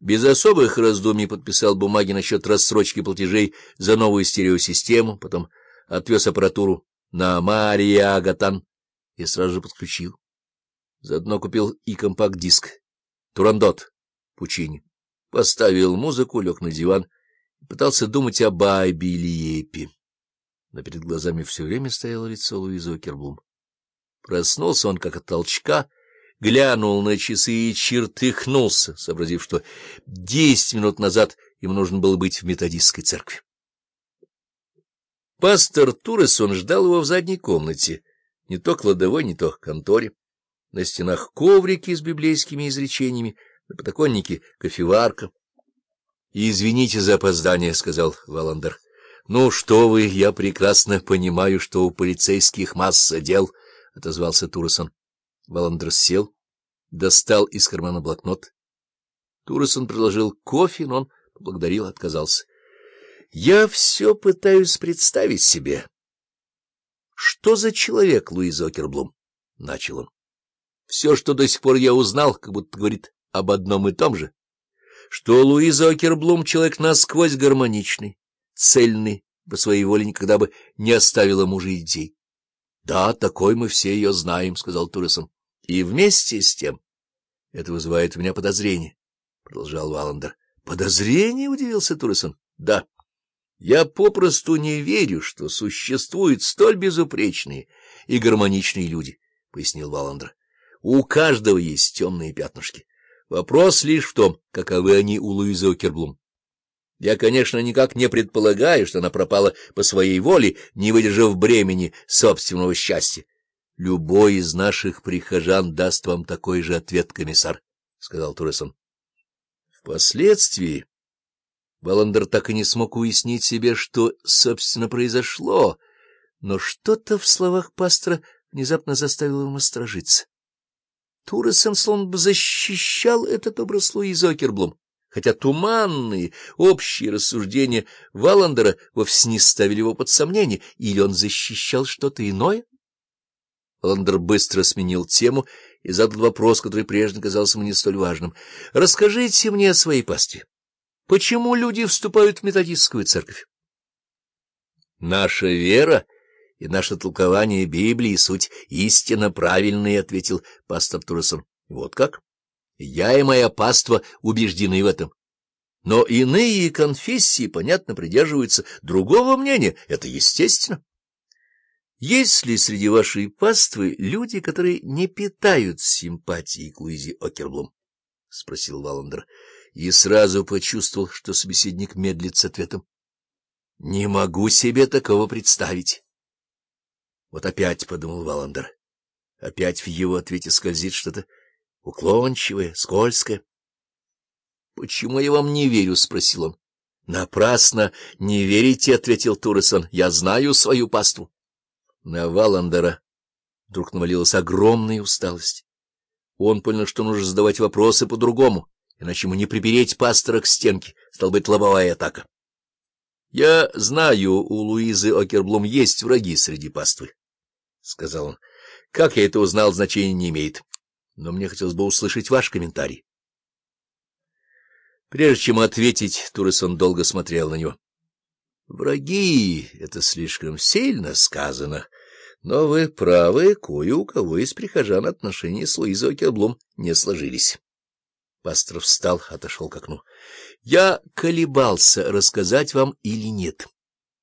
Без особых раздумий подписал бумаги насчет рассрочки платежей за новую стереосистему, потом отвез аппаратуру на Мария Агатан и сразу же подключил. Заодно купил и компакт-диск «Турандот» Пучини. Поставил музыку, лег на диван и пытался думать о Байбе или Епе. Но перед глазами все время стояло лицо Луизы Окерблум. Проснулся он как от толчка, глянул на часы и чертыхнулся, сообразив, что десять минут назад ему нужно было быть в методистской церкви. Пастор Туресон ждал его в задней комнате, не то кладовой, не то конторе. На стенах коврики с библейскими изречениями, на подоконнике кофеварка. — Извините за опоздание, — сказал Валандер. — Ну что вы, я прекрасно понимаю, что у полицейских масса дел, — отозвался Туресон. Валандер сел, достал из кармана блокнот. Туресон предложил кофе, но он поблагодарил, отказался. — Я все пытаюсь представить себе. — Что за человек Луиза Окерблум? — начал он. — Все, что до сих пор я узнал, как будто говорит об одном и том же, что Луиза Окерблум — человек насквозь гармоничный, цельный, по своей воле никогда бы не оставила мужа и детей. — Да, такой мы все ее знаем, — сказал Туресон. — И вместе с тем это вызывает у меня подозрение, — продолжал Валандер. — Подозрение? — удивился Туресон. — Да. Я попросту не верю, что существуют столь безупречные и гармоничные люди, — пояснил Валандер. У каждого есть темные пятнышки. Вопрос лишь в том, каковы они у Луизы Окерблум. Я, конечно, никак не предполагаю, что она пропала по своей воле, не выдержав бремени собственного счастья. — Любой из наших прихожан даст вам такой же ответ, комиссар, — сказал Туресон. Впоследствии Баландер так и не смог уяснить себе, что, собственно, произошло, но что-то в словах пастора внезапно заставило его насторожиться. Туресон словно бы защищал этот образ Луизы Окерблум, хотя туманные общие рассуждения Валандера вовсе не ставили его под сомнение, или он защищал что-то иное? Ландер быстро сменил тему и задал вопрос, который прежде казался мне столь важным. — Расскажите мне о своей пастве. Почему люди вступают в методистскую церковь? — Наша вера и наше толкование Библии — суть истинно правильные, — ответил пастор Туресон. — Вот как? Я и моя паства убеждены в этом. Но иные конфессии, понятно, придерживаются другого мнения. Это естественно. Есть ли среди вашей паствы люди, которые не питают симпатии к Луизе Окерблум? — спросил Валандер, и сразу почувствовал, что собеседник медлит с ответом. — Не могу себе такого представить. Вот опять, — подумал Валандер, — опять в его ответе скользит что-то уклончивое, скользкое. — Почему я вам не верю? — спросил он. — Напрасно не верите, — ответил Туресон. — Я знаю свою паству. На Валандера вдруг навалилась огромная усталость. Он понял, что нужно задавать вопросы по-другому, иначе ему не припереть пастора к стенке, стал быть лобовая атака. — Я знаю, у Луизы Окерблум есть враги среди паствы, — сказал он. — Как я это узнал, значения не имеет. Но мне хотелось бы услышать ваш комментарий. Прежде чем ответить, Туресон долго смотрел на него. — Враги — это слишком сильно сказано. Но вы правы, кое у кого из прихожан отношения с Луизой Окерблум не сложились. Пастор встал, отошел к окну. — Я колебался, рассказать вам или нет.